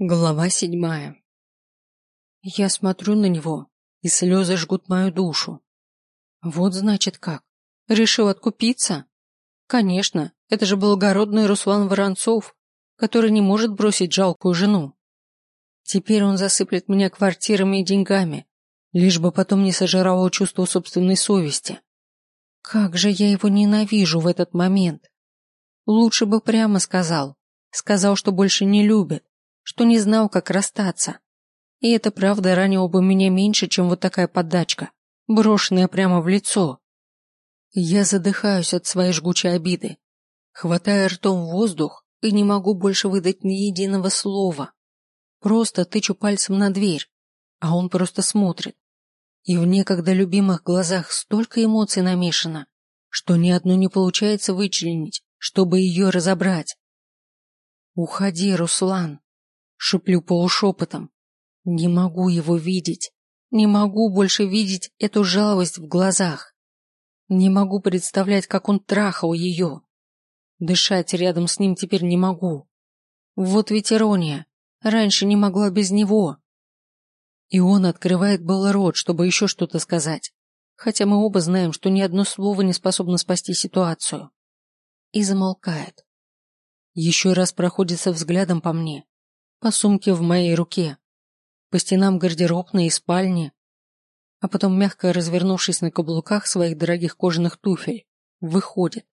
Глава седьмая. Я смотрю на него, и слезы жгут мою душу. Вот значит как. Решил откупиться? Конечно, это же благородный Руслан Воронцов, который не может бросить жалкую жену. Теперь он засыплет меня квартирами и деньгами, лишь бы потом не сожрало чувство собственной совести. Как же я его ненавижу в этот момент. Лучше бы прямо сказал. Сказал, что больше не любит что не знал, как расстаться. И это правда ранило бы меня меньше, чем вот такая поддачка, брошенная прямо в лицо. Я задыхаюсь от своей жгучей обиды, хватая ртом воздух и не могу больше выдать ни единого слова. Просто тычу пальцем на дверь, а он просто смотрит. И в некогда любимых глазах столько эмоций намешано, что ни одну не получается вычленить, чтобы ее разобрать. «Уходи, Руслан!» Шиплю полушепотом. Не могу его видеть. Не могу больше видеть эту жалость в глазах. Не могу представлять, как он трахал ее. Дышать рядом с ним теперь не могу. Вот ведь ирония. Раньше не могла без него. И он открывает был рот, чтобы еще что-то сказать. Хотя мы оба знаем, что ни одно слово не способно спасти ситуацию. И замолкает. Еще раз проходится взглядом по мне по сумке в моей руке, по стенам гардеробной и спальни, а потом, мягко развернувшись на каблуках своих дорогих кожаных туфель, выходит.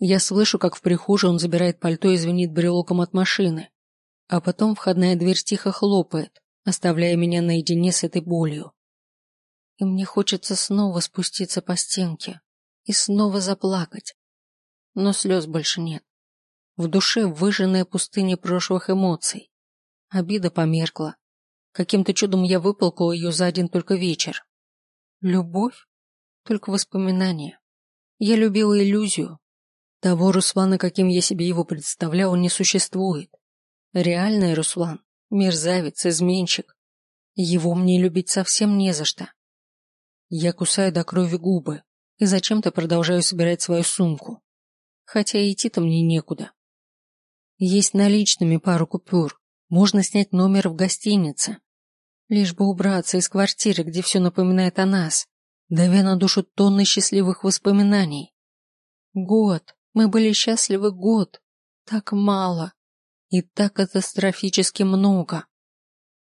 Я слышу, как в прихожей он забирает пальто и звенит брелоком от машины, а потом входная дверь тихо хлопает, оставляя меня наедине с этой болью. И мне хочется снова спуститься по стенке и снова заплакать. Но слез больше нет. В душе выжженная пустыня прошлых эмоций. Обида померкла. Каким-то чудом я выполкала ее за один только вечер. Любовь? Только воспоминания. Я любила иллюзию. Того Руслана, каким я себе его представляла, не существует. Реальный Руслан, мерзавец, изменщик. Его мне любить совсем не за что. Я кусаю до крови губы и зачем-то продолжаю собирать свою сумку. Хотя идти-то мне некуда. Есть наличными пару купюр, можно снять номер в гостинице. Лишь бы убраться из квартиры, где все напоминает о нас, давя на душу тонны счастливых воспоминаний. Год. Мы были счастливы год. Так мало. И так катастрофически много.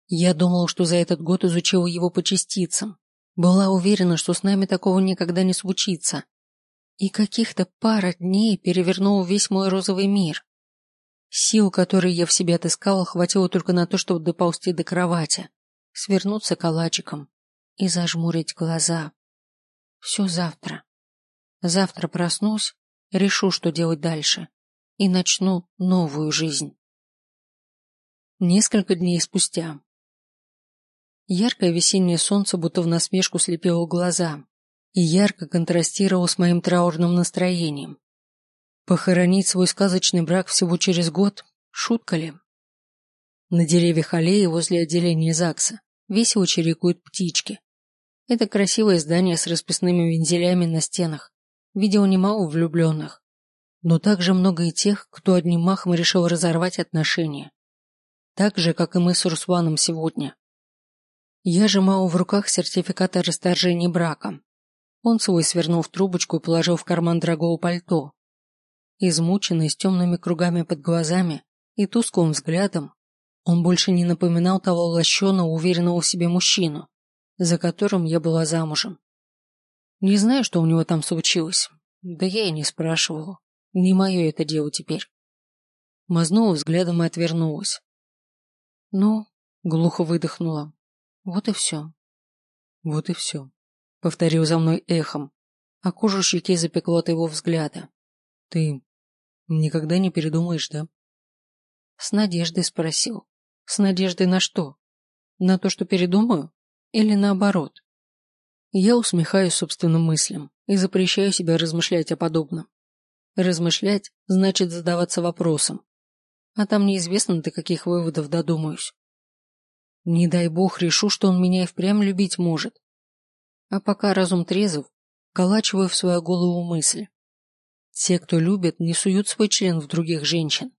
Я думал, что за этот год изучил его по частицам. Была уверена, что с нами такого никогда не случится. И каких-то пара дней перевернул весь мой розовый мир. Сил, которые я в себе отыскала, хватило только на то, чтобы доползти до кровати, свернуться калачиком и зажмурить глаза. Все завтра. Завтра проснусь, решу, что делать дальше, и начну новую жизнь. Несколько дней спустя. Яркое весеннее солнце будто в насмешку слепило глаза и ярко контрастировало с моим траурным настроением. Похоронить свой сказочный брак всего через год – шутка ли? На деревьях аллеи возле отделения ЗАГСа весело чирикают птички. Это красивое здание с расписными вензелями на стенах. Видел немало влюбленных. Но также много и тех, кто одним махом решил разорвать отношения. Так же, как и мы с Русланом сегодня. Я сжимал в руках сертификат о расторжении брака. Он свой свернул в трубочку и положил в карман дорогого пальто, Измученный, с темными кругами под глазами и тусклым взглядом, он больше не напоминал того лощеного, уверенного в себе мужчину, за которым я была замужем. Не знаю, что у него там случилось, да я и не спрашивала. Не мое это дело теперь. Мазнула взглядом и отвернулась. Ну, глухо выдохнула. Вот и все. Вот и все. Повторил за мной эхом, а кожу щеки запекло от его взгляда. Ты никогда не передумаешь, да? С надеждой спросил. С надеждой на что? На то, что передумаю? Или наоборот? Я усмехаюсь собственным мыслям и запрещаю себе размышлять о подобном. Размышлять значит задаваться вопросом. А там неизвестно, до каких выводов додумаюсь. Не дай бог решу, что он меня и впрямь любить может. А пока разум трезв, колачиваю в свою голову мысли. Те, кто любит, не суют свой член в других женщин.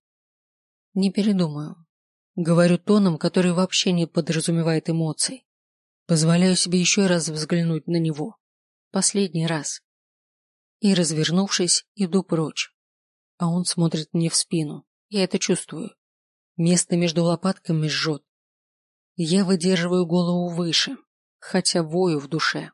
Не передумаю. Говорю тоном, который вообще не подразумевает эмоций. Позволяю себе еще раз взглянуть на него. Последний раз. И, развернувшись, иду прочь. А он смотрит мне в спину. Я это чувствую. Место между лопатками жжет. Я выдерживаю голову выше, хотя вою в душе.